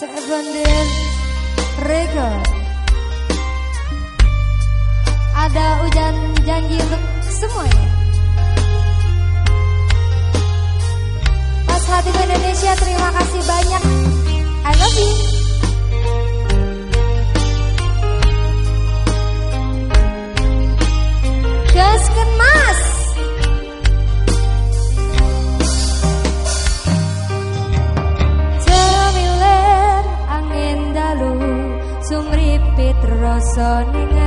Seven Record Ada hujan janji untuk semuanya on